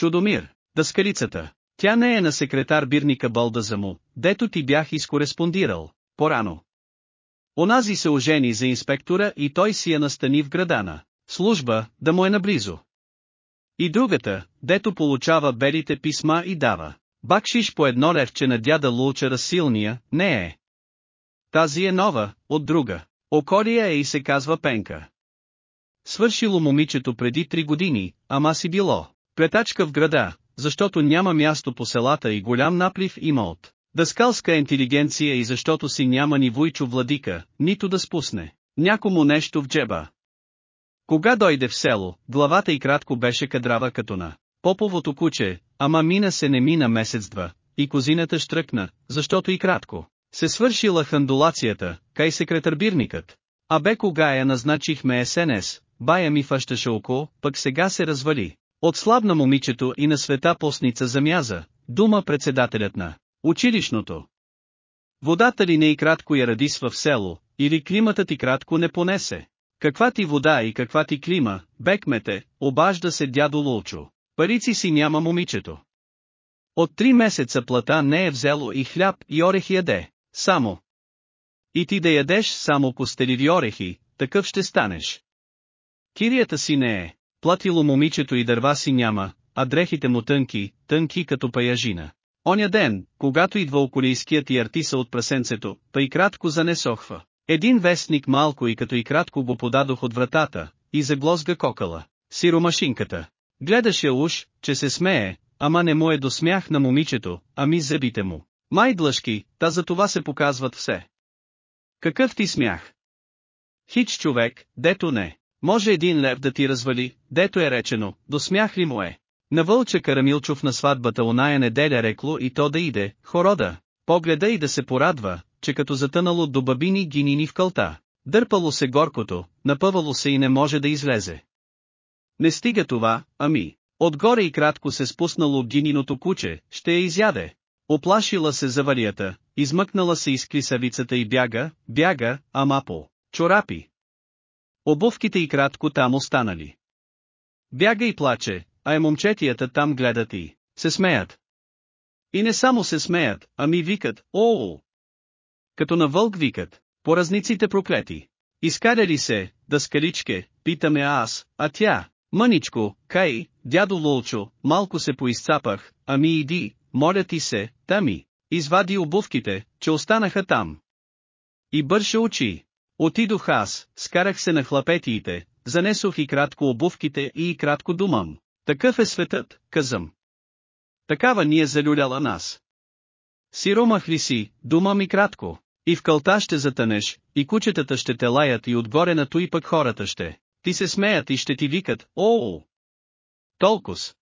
Чудомир, дъскалицата. Тя не е на секретар бирника Болдаза му, дето ти бях изкореспондирал, по-рано. Онази се ожени за инспектора и той си я настани в градана. Служба, да му е наблизо. И другата, дето получава белите писма и дава. Бакшиш по едно левче на дяда Лулчера силния, не е. Тази е нова, от друга. Окория е и се казва Пенка. Свършило момичето преди три години, ама си било. Плетачка в града, защото няма място по селата и голям наплив има от дъскалска интелигенция и защото си няма ни Войчо владика, нито да спусне някому нещо в джеба. Кога дойде в село, главата и кратко беше кадрава като на поповото куче, ама мина се не мина месец-два, и козината штръкна, защото и кратко. Се свършила хандулацията, кай секретарбирникът. А бе кога я назначихме СНС, бая ми фащаше око, пък сега се развали. Отслабна момичето и на света постница замяза, дума председателят на училищното. Водата ли не и кратко я радисва в село, или климатът и кратко не понесе. Каква ти вода и каква ти клима, бекмете, обажда се дядо Лулчо. Парици си няма момичето. От три месеца плата не е взело и хляб и орехи яде, само. И ти да ядеш само костеливи орехи, такъв ще станеш. Кирията си не е, платило момичето и дърва си няма, а дрехите му тънки, тънки като паяжина. Оня ден, когато идва околийският и артиса от прасенцето, па и кратко занесохва. Един вестник малко и като и кратко го подадох от вратата, и заглозга кокала, сиромашинката. Гледаше уж, че се смее, ама не му е до смях на момичето, ами зъбите му. Май длъжки, та за това се показват все. Какъв ти смях? Хич човек, дето не. Може един лев да ти развали, дето е речено, до смях ли му е? На Вълча Карамилчов на сватбата оная неделя рекло и то да иде, хорода, погледа и да се порадва, че като затънало до бабини гинини в кълта, дърпало се горкото, напъвало се и не може да излезе. Не стига това, ами, отгоре и кратко се спуснало гининото куче, ще я изяде. Оплашила се заварията, измъкнала се из клисавицата и бяга, бяга, ама по чорапи. Обувките и кратко там останали. Бяга и плаче, а е момчетията там гледат и се смеят. И не само се смеят, ами викат, о Като на вълк викат, поразниците проклети. Изкарали се, да скаличке, питаме аз, а тя, мъничко, кай, дядо Лолчо, малко се поизцапах, ами иди, моля ти се, тами, извади обувките, че останаха там. И бърше очи. Отидох аз, скарах се на хлапетиите, занесох и кратко обувките и кратко думам. Такъв е светът, казам. Такава ни е залюляла нас. Сиромах ли си, дума ми кратко, и в кълта ще затънеш, и кучетата ще те лаят и отгоре на той пък хората ще. Ти се смеят и ще ти викат, о, Толкос.